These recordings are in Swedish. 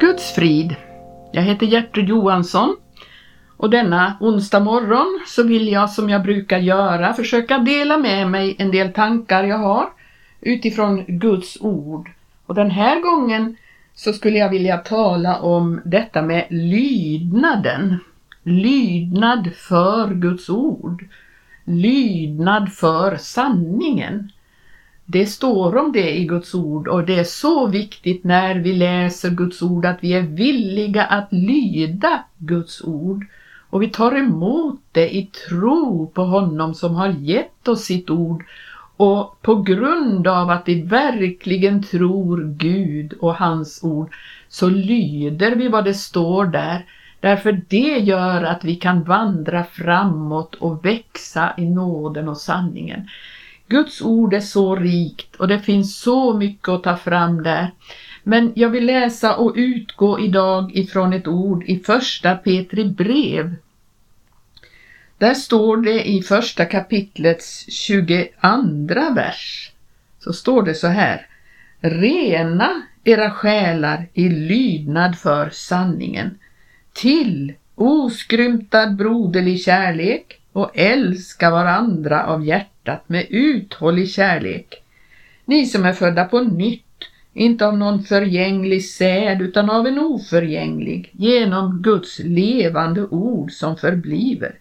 Guds frid. Jag heter Gertrud Johansson och denna onsdag morgon så vill jag som jag brukar göra försöka dela med mig en del tankar jag har utifrån Guds ord. Och den här gången så skulle jag vilja tala om detta med lydnaden. Lydnad för Guds ord. Lydnad för sanningen. Det står om det i Guds ord och det är så viktigt när vi läser Guds ord att vi är villiga att lyda Guds ord och vi tar emot det i tro på honom som har gett oss sitt ord och på grund av att vi verkligen tror Gud och hans ord så lyder vi vad det står där. Därför det gör att vi kan vandra framåt och växa i nåden och sanningen. Guds ord är så rikt och det finns så mycket att ta fram där. Men jag vill läsa och utgå idag ifrån ett ord i första Petri brev. Där står det i första kapitlets 22 vers. Så står det så här. Rena era själar i lydnad för sanningen. Till oskrymtad broderlig kärlek och älska varandra av hjärtat med uthållig kärlek. Ni som är födda på nytt, inte av någon förgänglig säd utan av en oförgänglig, genom Guds levande ord som förbliver.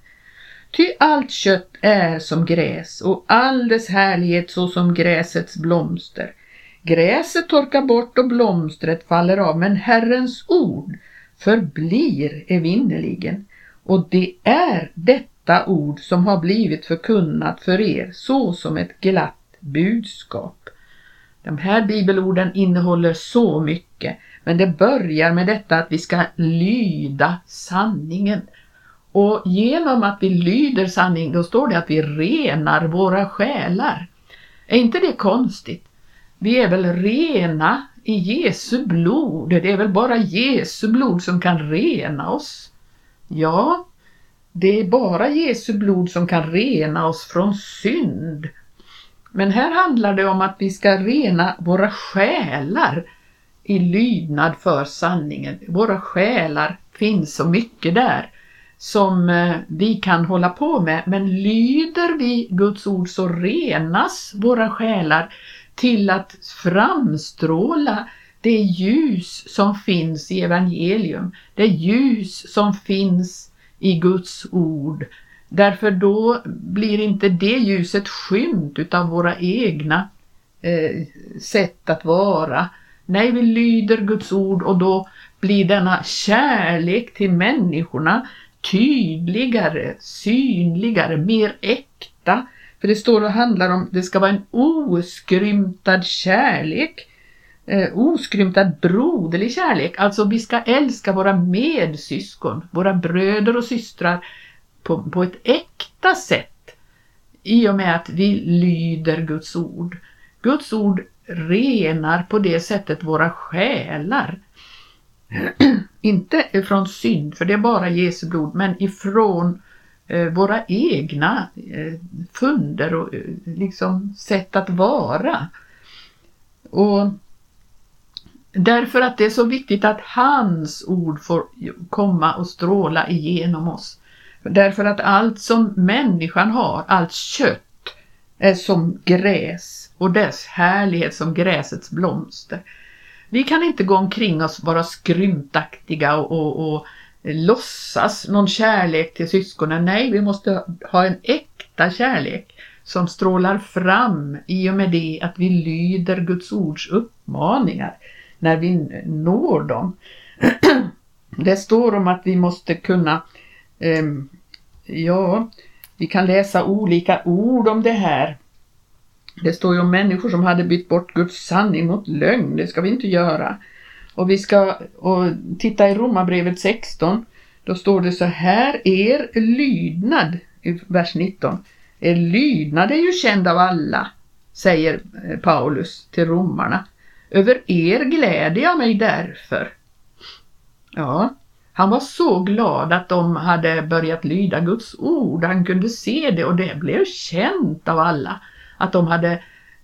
Ty allt kött är som gräs och all dess härlighet så som gräsets blomster. Gräset torkar bort och blomstret faller av, men Herrens ord förblir evinnerligen. Och det är detta detta ord som har blivit förkunnat för er så som ett glatt budskap. De här bibelorden innehåller så mycket, men det börjar med detta att vi ska lyda sanningen. Och genom att vi lyder sanning, då står det att vi renar våra själar. Är inte det konstigt? Vi är väl rena i Jesu blod. Det är väl bara Jesu blod som kan rena oss. Ja, det är bara Jesu blod som kan rena oss från synd. Men här handlar det om att vi ska rena våra själar i lydnad för sanningen. Våra själar finns så mycket där som eh, vi kan hålla på med. Men lyder vi Guds ord så renas våra själar till att framstråla det ljus som finns i evangelium. Det ljus som finns i Guds ord. Därför då blir inte det ljuset skymt utav våra egna eh, sätt att vara. Nej, vi lyder Guds ord och då blir denna kärlek till människorna tydligare, synligare, mer äkta. För det står och handlar om, det ska vara en oskrymtad kärlek eh, oskrymtad broderlig kärlek. Alltså vi ska älska våra medsyskon, våra bröder och systrar på, på ett äkta sätt i och med att vi lyder Guds ord. Guds ord renar på det sättet våra själar. Inte ifrån synd, för det är bara Jesu blod, men ifrån eh, våra egna eh, funder och eh, liksom sätt att vara. Och Därför att det är så viktigt att hans ord får komma och stråla igenom oss. Därför att allt som människan har, allt kött, är som gräs och dess härlighet som gräsets blomster. Vi kan inte gå omkring oss vara skrymtaktiga och, och, och låtsas någon kärlek till syskonen. Nej, vi måste ha en äkta kärlek som strålar fram i och med det att vi lyder Guds ords uppmaningar när vi når dem. Det står om att vi måste kunna, eh, ja, vi kan läsa olika ord om det här. Det står ju om människor som hade bytt bort Guds sanning mot lögn, det ska vi inte göra. Och vi ska och titta i Romarbrevet 16, då står det så här, er lydnad, i vers 19, er lydnad är ju känd av alla, säger eh, Paulus till romarna. Över er gläder jag mig därför. Ja, han var så glad att de hade börjat lyda Guds ord. Han kunde se det och det blev känt av alla att de hade,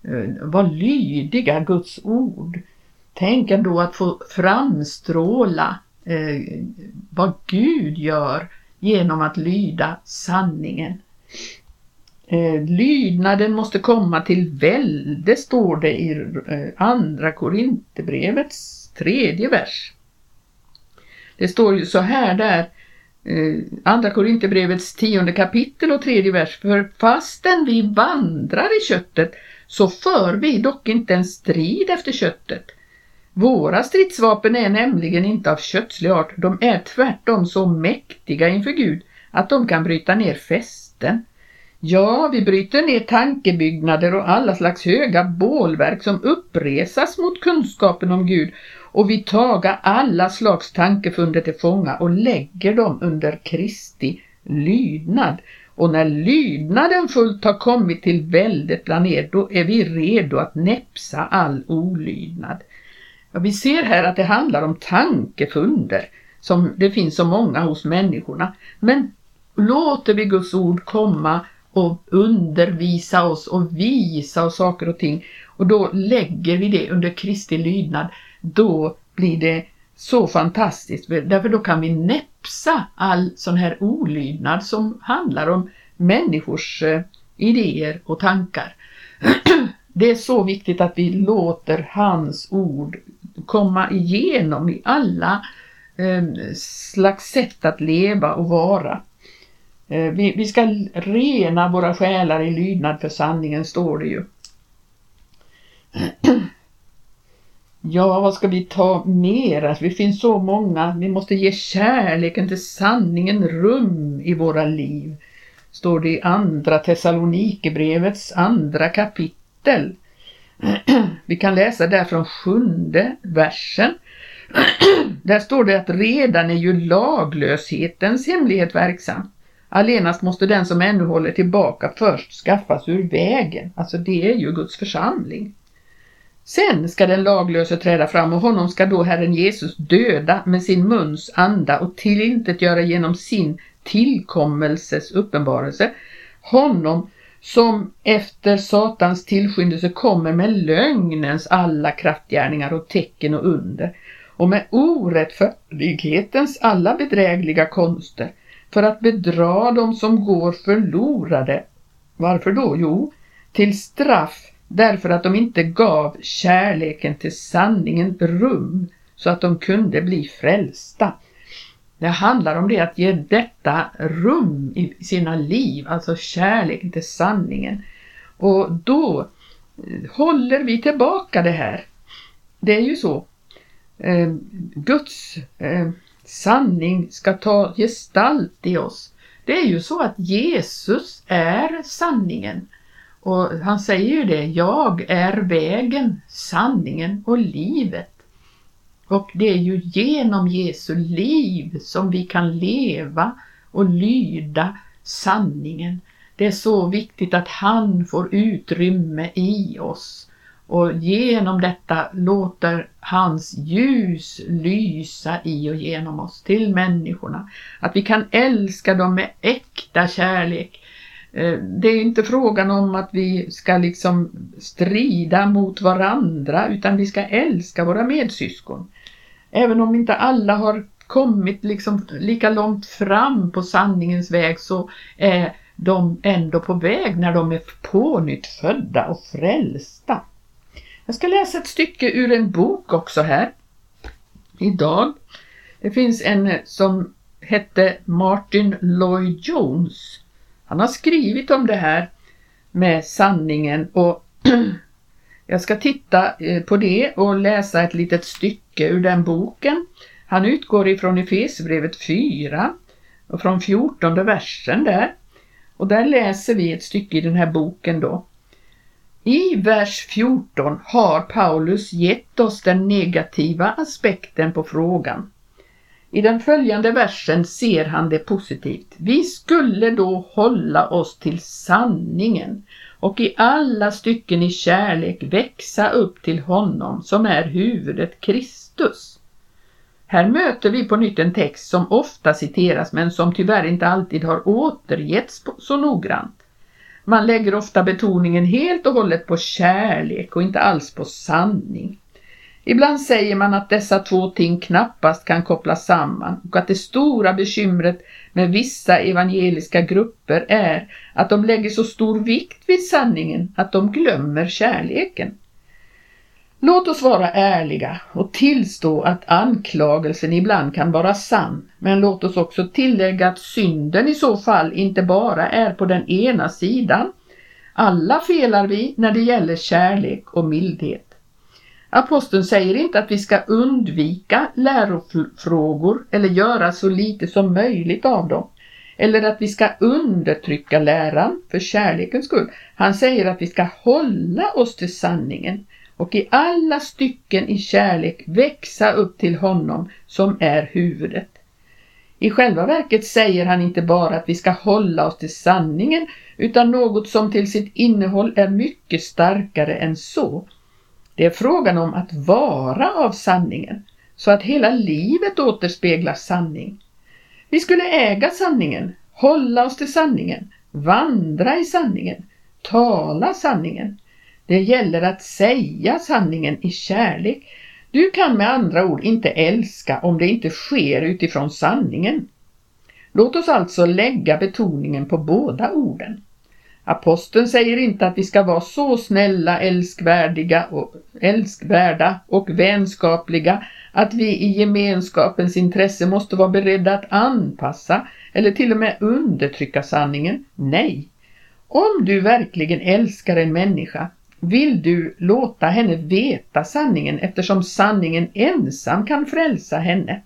eh, var lydiga Guds ord. Tänk ändå att få framstråla eh, vad Gud gör genom att lyda sanningen. Eh, lydnaden måste komma till välde står det i eh, andra Korinthierbrevets tredje vers. Det står ju så här där, eh, andra Korinthierbrevets tionde kapitel och tredje vers. För fastän vi vandrar i köttet så för vi dock inte en strid efter köttet. Våra stridsvapen är nämligen inte av kötslig art, de är tvärtom så mäktiga inför Gud att de kan bryta ner fästen. Ja, vi bryter ner tankebyggnader och alla slags höga bålverk som uppresas mot kunskapen om Gud och vi taga alla slags tankefunder till fånga och lägger dem under Kristi lydnad. Och när lydnaden fullt har kommit till väldet bland er, då är vi redo att näpsa all olydnad. Ja, vi ser här att det handlar om tankefunder, som det finns så många hos människorna. Men låter vi Guds ord komma och undervisa oss och visa oss saker och ting och då lägger vi det under Kristi lydnad, då blir det så fantastiskt, därför då kan vi näpsa all sån här olydnad som handlar om människors eh, idéer och tankar. Det är så viktigt att vi låter hans ord komma igenom i alla eh, slags sätt att leva och vara. Eh, vi, vi ska rena våra själar i lydnad för sanningen, står det ju. Ja, vad ska vi ta mer? Alltså, vi finns så många. Vi måste ge kärleken till sanningen rum i våra liv. Står det i andra Thessalonikerbrevets andra kapitel. Vi kan läsa där från sjunde versen. Där står det att redan är ju laglöshetens hemlighet verksam. Allenast måste den som ännu håller tillbaka först skaffas ur vägen. Alltså det är ju Guds församling. Sen ska den laglöse träda fram och honom ska då Herren Jesus döda med sin muns anda och tillintetgöra genom sin tillkommelses uppenbarelse. Honom som efter Satans tillskyndelse kommer med lögnens alla kraftgärningar och tecken och under och med orättfärdighetens alla bedrägliga konster för att bedra dem som går förlorade. Varför då? Jo, till straff därför att de inte gav kärleken till sanningen rum så att de kunde bli frälsta. Det handlar om det att ge detta rum i sina liv, alltså kärleken till sanningen. Och då eh, håller vi tillbaka det här. Det är ju så. Eh, Guds eh, sanning ska ta gestalt i oss. Det är ju så att Jesus är sanningen. Och han säger ju det, jag är vägen, sanningen och livet. Och det är ju genom Jesu liv som vi kan leva och lyda sanningen. Det är så viktigt att han får utrymme i oss och genom detta låter hans ljus lysa i och genom oss till människorna. Att vi kan älska dem med äkta kärlek. Eh, det är inte frågan om att vi ska liksom strida mot varandra utan vi ska älska våra medsyskon. Även om inte alla har kommit liksom lika långt fram på sanningens väg så är de ändå på väg när de är pånyttfödda och frälsta. Jag ska läsa ett stycke ur en bok också här. Idag. Det finns en eh, som hette Martin Lloyd Jones. Han har skrivit om det här med sanningen och jag ska titta eh, på det och läsa ett litet stycke ur den boken. Han utgår ifrån Efesierbrevet 4 och från 14 versen där. Och där läser vi ett stycke i den här boken då. I vers 14 har Paulus gett oss den negativa aspekten på frågan. I den följande versen ser han det positivt. Vi skulle då hålla oss till sanningen och i alla stycken i kärlek växa upp till honom som är huvudet Kristus. Här möter vi på nytt en text som ofta citeras men som tyvärr inte alltid har återgetts så noggrant. Man lägger ofta betoningen helt och hållet på kärlek och inte alls på sanning. Ibland säger man att dessa två ting knappast kan kopplas samman och att det stora bekymret med vissa evangeliska grupper är att de lägger så stor vikt vid sanningen att de glömmer kärleken. Låt oss vara ärliga och tillstå att anklagelsen ibland kan vara sann, men låt oss också tillägga att synden i så fall inte bara är på den ena sidan. Alla felar vi när det gäller kärlek och mildhet. Aposteln säger inte att vi ska undvika lärofrågor eller göra så lite som möjligt av dem. Eller att vi ska undertrycka läran för kärlekens skull. Han säger att vi ska hålla oss till sanningen och i alla stycken i kärlek växa upp till honom som är huvudet. I själva verket säger han inte bara att vi ska hålla oss till sanningen utan något som till sitt innehåll är mycket starkare än så. Det är frågan om att vara av sanningen så att hela livet återspeglar sanning. Vi skulle äga sanningen, hålla oss till sanningen, vandra i sanningen, tala sanningen. Det gäller att säga sanningen i kärlek. Du kan med andra ord inte älska om det inte sker utifrån sanningen. Låt oss alltså lägga betoningen på båda orden. Aposteln säger inte att vi ska vara så snälla, älskvärdiga och, älskvärda och vänskapliga att vi i gemenskapens intresse måste vara beredda att anpassa eller till och med undertrycka sanningen. Nej! Om du verkligen älskar en människa vill du låta henne veta sanningen eftersom sanningen ensam kan frälsa henne.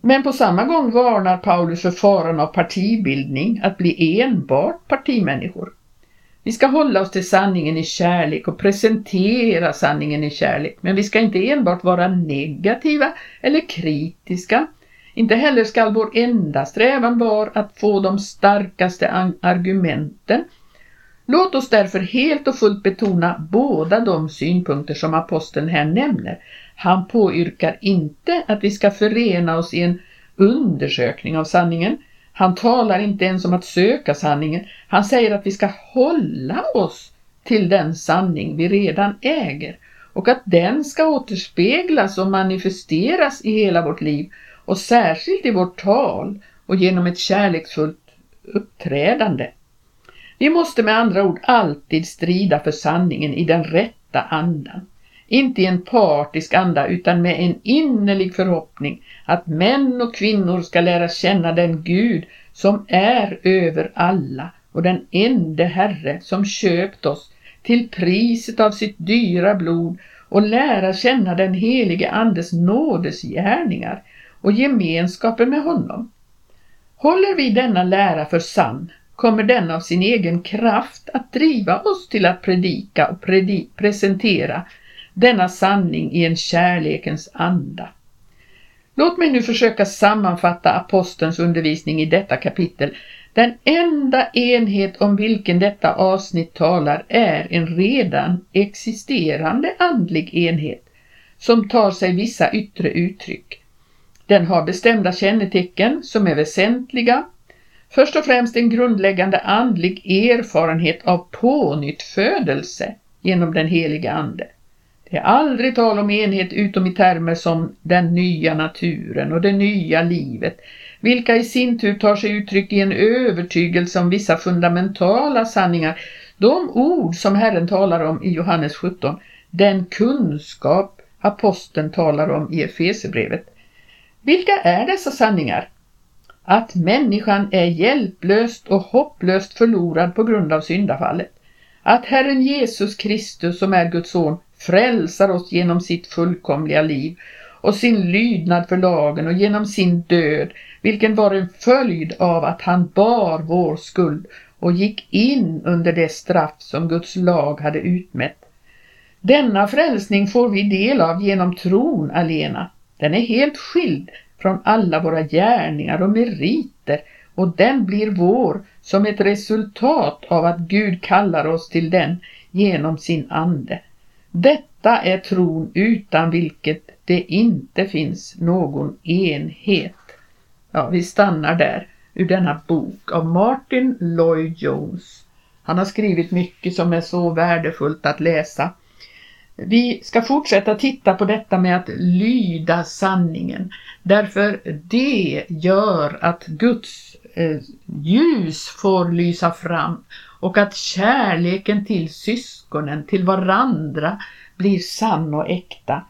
Men på samma gång varnar Paulus för faran av partibildning, att bli enbart partimänniskor. Vi ska hålla oss till sanningen i kärlek och presentera sanningen i kärlek, men vi ska inte enbart vara negativa eller kritiska. Inte heller ska vår enda strävan vara att få de starkaste argumenten. Låt oss därför helt och fullt betona båda de synpunkter som aposteln här nämner, han påyrkar inte att vi ska förena oss i en undersökning av sanningen. Han talar inte ens om att söka sanningen. Han säger att vi ska hålla oss till den sanning vi redan äger och att den ska återspeglas och manifesteras i hela vårt liv och särskilt i vårt tal och genom ett kärleksfullt uppträdande. Vi måste med andra ord alltid strida för sanningen i den rätta andan. Inte i en partisk anda utan med en innerlig förhoppning att män och kvinnor ska lära känna den Gud som är över alla och den ende Herre som köpt oss till priset av sitt dyra blod och lära känna den helige Andes nådesgärningar och gemenskapen med honom. Håller vi denna lära för sann kommer den av sin egen kraft att driva oss till att predika och predi presentera denna sanning i en kärlekens anda. Låt mig nu försöka sammanfatta apostelns undervisning i detta kapitel. Den enda enhet om vilken detta avsnitt talar är en redan existerande andlig enhet som tar sig vissa yttre uttryck. Den har bestämda kännetecken som är väsentliga. Först och främst en grundläggande andlig erfarenhet av pånyttfödelse genom den heliga Ande. Det är aldrig tal om enhet utom i termer som den nya naturen och det nya livet, vilka i sin tur tar sig uttryck i en övertygelse om vissa fundamentala sanningar. De ord som Herren talar om i Johannes 17, den kunskap aposteln talar om i Efesebrevet. Vilka är dessa sanningar? Att människan är hjälplöst och hopplöst förlorad på grund av syndafallet. Att Herren Jesus Kristus som är Guds son frälsar oss genom sitt fullkomliga liv och sin lydnad för lagen och genom sin död, vilken var en följd av att han bar vår skuld och gick in under det straff som Guds lag hade utmätt. Denna frälsning får vi del av genom tron alena. Den är helt skild från alla våra gärningar och meriter och den blir vår som ett resultat av att Gud kallar oss till den genom sin ande. Detta är tron utan vilket det inte finns någon enhet. Ja, vi stannar där ur denna bok av Martin Lloyd Jones. Han har skrivit mycket som är så värdefullt att läsa. Vi ska fortsätta titta på detta med att lyda sanningen. Därför det gör att Guds eh, ljus får lysa fram och att kärleken till syskonen, till varandra blir sann och äkta.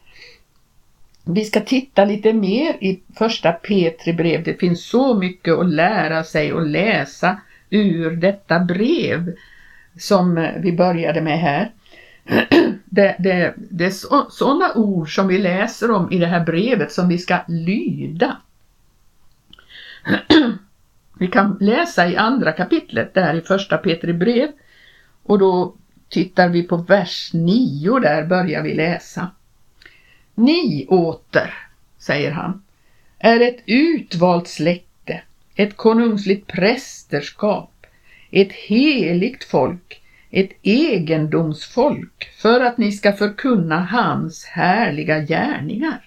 Vi ska titta lite mer i första Petri brev. Det finns så mycket att lära sig och läsa ur detta brev som vi började med här. Det, det, det är sådana ord som vi läser om i det här brevet som vi ska lyda. Vi kan läsa i andra kapitlet där i första Petri brev och då tittar vi på vers 9 där börjar vi läsa. Ni åter, säger han, är ett utvalt släkte, ett konungsligt prästerskap, ett heligt folk, ett egendomsfolk för att ni ska förkunna hans härliga gärningar.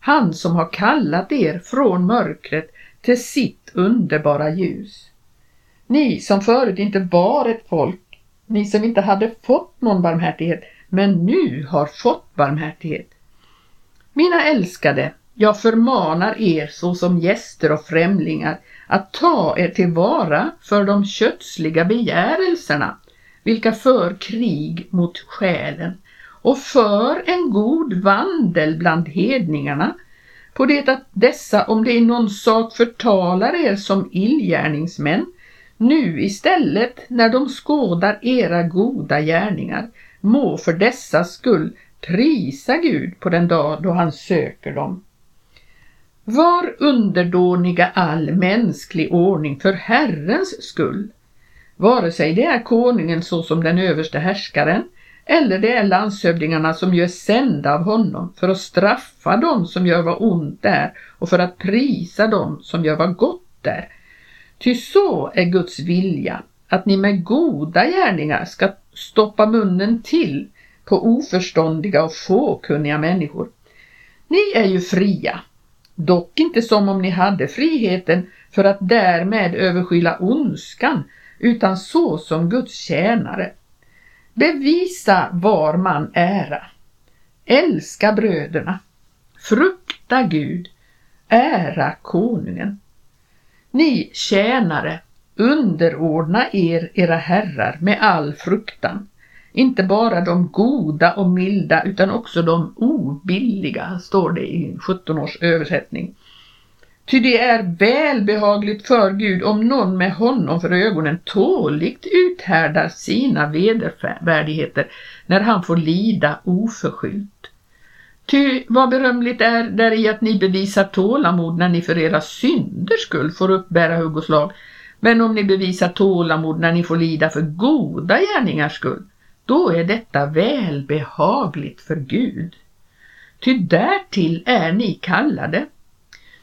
Han som har kallat er från mörkret till sitt underbara ljus. Ni som förut inte var ett folk, ni som inte hade fått någon barmhärtighet, men nu har fått barmhärtighet. Mina älskade, jag förmanar er såsom gäster och främlingar att ta er tillvara för de kötsliga begärelserna, vilka för krig mot själen, och för en god vandel bland hedningarna, på det att dessa, om det i någon sak förtalar er som illgärningsmän, nu istället, när de skådar era goda gärningar, må för dessa skull prisa Gud på den dag då han söker dem. Var underdåniga all mänsklig ordning för Herrens skull, vare sig det är konungen såsom den överste härskaren eller det är landshövdingarna som gör sända av honom för att straffa dem som gör vad ont är och för att prisa dem som gör vad gott är. Ty så är Guds vilja, att ni med goda gärningar ska stoppa munnen till på oförståndiga och fåkunniga människor. Ni är ju fria, dock inte som om ni hade friheten för att därmed överskyla ondskan, utan så som Guds tjänare. Bevisa var man ära. Älska bröderna. Frukta Gud. Ära konungen. Ni tjänare, underordna er era herrar med all fruktan. Inte bara de goda och milda utan också de obilliga, står det i 17 års översättning. Ty det är välbehagligt för Gud om någon med honom för ögonen tåligt uthärdar sina vedervärdigheter när han får lida oförskyllt. Ty vad berömligt är där i att ni bevisar tålamod när ni för era synders skull får uppbära hugg och slag. Men om ni bevisar tålamod när ni får lida för goda gärningars skull, då är detta välbehagligt för Gud. Ty därtill är ni kallade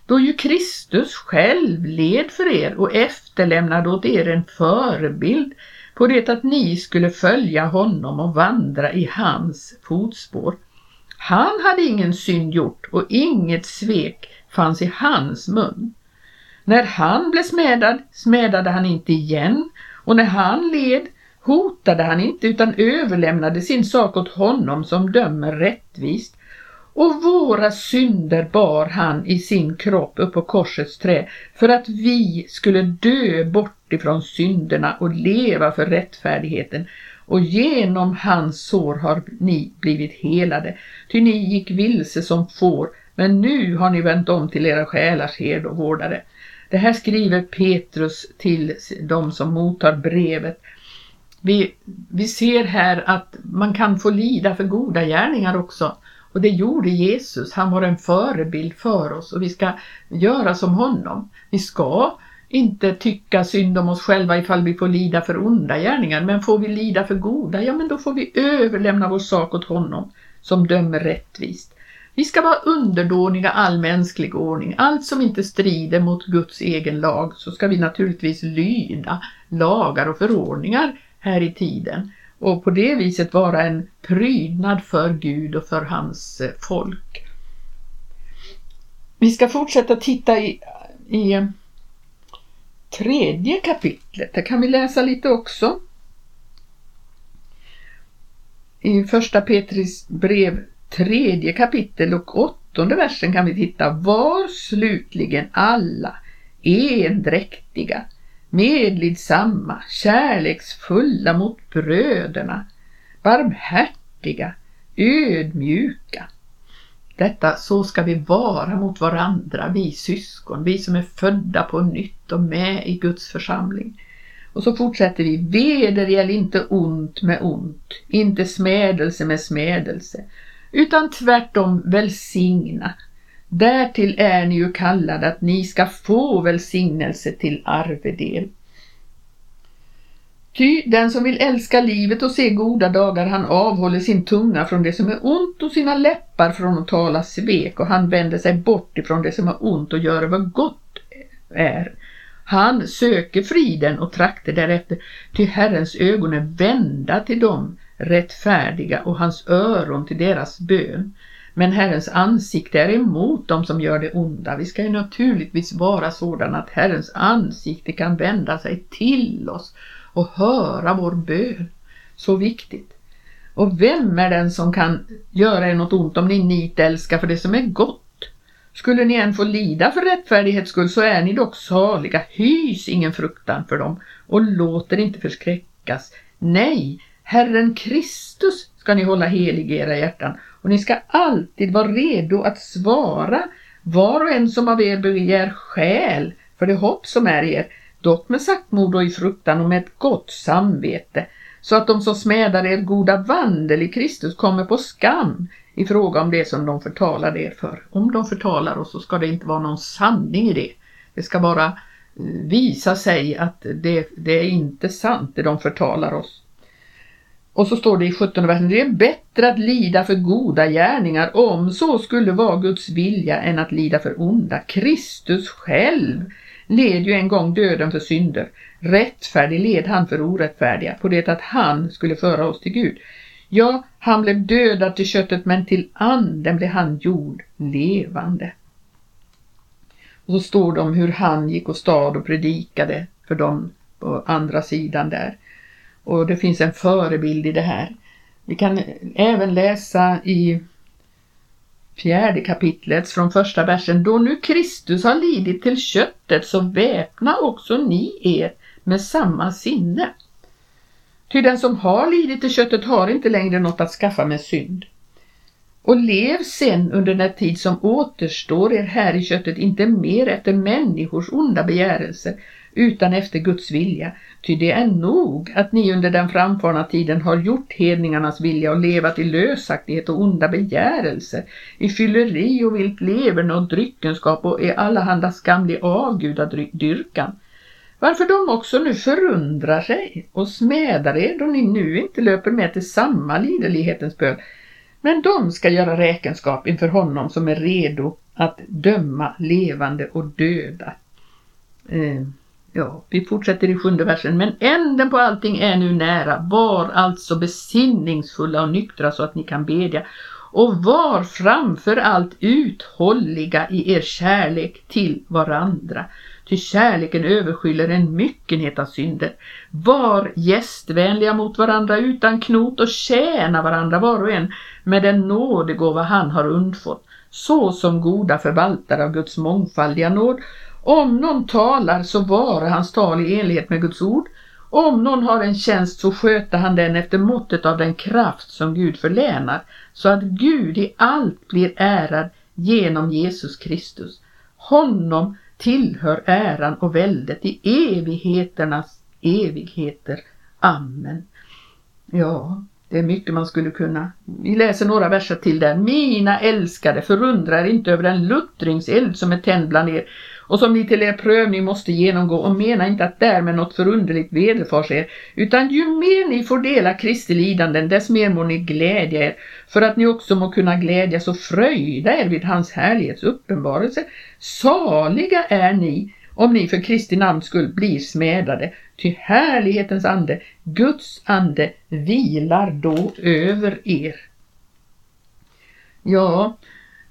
då ju Kristus själv led för er och efterlämnade åt er en förebild på det att ni skulle följa honom och vandra i hans fotspår. Han hade ingen synd gjort och inget svek fanns i hans mun. När han blev smädad smädade han inte igen och när han led hotade han inte utan överlämnade sin sak åt honom som dömer rättvist och våra synder bar han i sin kropp upp på korsets trä för att vi skulle dö bort ifrån synderna och leva för rättfärdigheten. Och genom hans sår har ni blivit helade, ty ni gick vilse som får, men nu har ni vänt om till era själars herd och vårdare. Det här skriver Petrus till de som mottar brevet. Vi, vi ser här att man kan få lida för goda gärningar också. Och det gjorde Jesus. Han var en förebild för oss och vi ska göra som honom. Vi ska inte tycka synd om oss själva ifall vi får lida för onda gärningar, men får vi lida för goda, ja men då får vi överlämna vår sak åt honom som dömer rättvist. Vi ska vara underdåniga all mänsklig ordning. Allt som inte strider mot Guds egen lag så ska vi naturligtvis lyda lagar och förordningar här i tiden och på det viset vara en prydnad för Gud och för hans eh, folk. Vi ska fortsätta titta i, i eh, tredje kapitlet. Där kan vi läsa lite också. i första Petris brev tredje kapitel och åttonde versen kan vi titta. Var slutligen alla endräktiga, medlidsamma, kärleksfulla mot bröderna, barmhärtiga, ödmjuka. Detta, så ska vi vara mot varandra, vi syskon, vi som är födda på nytt och med i Guds församling. Och så fortsätter vi, vedergäll inte ont med ont, inte smädelse med smädelse, utan tvärtom välsigna. Därtill är ni ju kallade att ni ska få välsignelse till arvedel. Ty den som vill älska livet och se goda dagar, han avhåller sin tunga från det som är ont och sina läppar från att tala svek och han vänder sig bort ifrån det som är ont och gör vad gott är. Han söker friden och trakter därefter, ty Herrens ögon är vända till dem rättfärdiga och hans öron till deras bön. Men Herrens ansikte är emot dem som gör det onda. Vi ska ju naturligtvis vara sådana att Herrens ansikte kan vända sig till oss och höra vår bön. Så viktigt. Och vem är den som kan göra er något ont om ni nitälskar för det som är gott? Skulle ni än få lida för rättfärdighets skull så är ni dock saliga. Hys ingen fruktan för dem och låt er inte förskräckas. Nej, Herren Kristus ska ni hålla helig i era hjärtan och ni ska alltid vara redo att svara var och en som av er begär skäl för det hopp som är er, dock med saktmod och i fruktan och med ett gott samvete, så att de som smädar er goda vandel i Kristus kommer på skam i fråga om det som de förtalar er för. Om de förtalar oss så ska det inte vara någon sanning i det. Det ska bara eh, visa sig att det, det är inte sant det de förtalar oss. Och så står det i 17 versen, det är bättre att lida för goda gärningar om så skulle vara Guds vilja än att lida för onda. Kristus själv led ju en gång döden för synder. Rättfärdig led han för orättfärdiga på det att han skulle föra oss till Gud. Ja, han blev dödad till köttet men till anden blev han gjord levande. Och så står det om hur han gick och stad och predikade för dem på andra sidan där. Och det finns en förebild i det här. Vi kan även läsa i fjärde kapitlet från första versen. Då nu Kristus har lidit till köttet så väpna också ni er med samma sinne. Ty den som har lidit till köttet har inte längre något att skaffa med synd. Och lev sen under den tid som återstår er här i köttet inte mer efter människors onda begärelser utan efter Guds vilja. Ty det är nog att ni under den framfarna tiden har gjort hedningarnas vilja och levat i lösaktighet och onda begärelser, i fylleri och vilt leverne och dryckenskap och i allehanda skamlig avgudadyrkan. Varför de också nu förundrar sig och smädar er då ni nu inte löper med till samma liderlighetens bön. Men de ska göra räkenskap inför honom som är redo att döma levande och döda. Eh. Ja, vi fortsätter i sjunde versen. Men änden på allting är nu nära. Var alltså besinningsfulla och nyktra så att ni kan bedja. Och var framför allt uthålliga i er kärlek till varandra. Ty kärleken överskyller en myckenhet av synder. Var gästvänliga mot varandra utan knot och tjäna varandra var och en med den nådegåva han har undfått, så som goda förvaltare av Guds mångfaldiga nåd om någon talar så vare hans tal i enlighet med Guds ord. Om någon har en tjänst så sköter han den efter måttet av den kraft som Gud förlänar, så att Gud i allt blir ärad genom Jesus Kristus. Honom tillhör äran och väldet i evigheternas evigheter. Amen. Ja, det är mycket man skulle kunna. Vi läser några verser till där. Mina älskade, förundrar inte över den luttringseld som är tänd bland er och som ni till er prövning måste genomgå och mena inte att därmed något förunderligt vederfars er, utan ju mer ni får dela Kristi lidanden, dess mer må ni glädja er, för att ni också må kunna glädjas och fröjda er vid hans härlighets uppenbarelse. Saliga är ni, om ni för Kristi namns skull blir smädade, ty härlighetens ande, Guds ande, vilar då över er. Ja,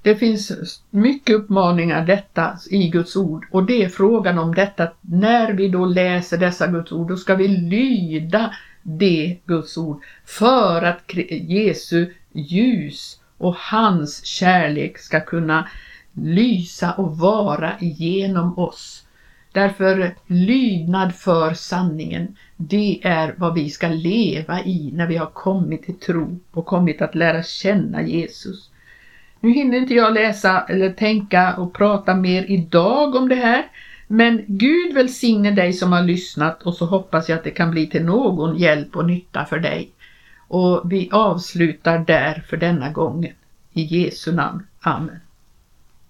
det finns mycket uppmaningar detta i Guds ord och det är frågan om detta när vi då läser dessa Guds ord då ska vi lyda det Guds ord för att Jesu ljus och hans kärlek ska kunna lysa och vara genom oss. Därför lydnad för sanningen, det är vad vi ska leva i när vi har kommit till tro och kommit att lära känna Jesus. Nu hinner inte jag läsa eller tänka och prata mer idag om det här, men Gud välsigne dig som har lyssnat och så hoppas jag att det kan bli till någon hjälp och nytta för dig. Och vi avslutar där för denna gången. I Jesu namn. Amen.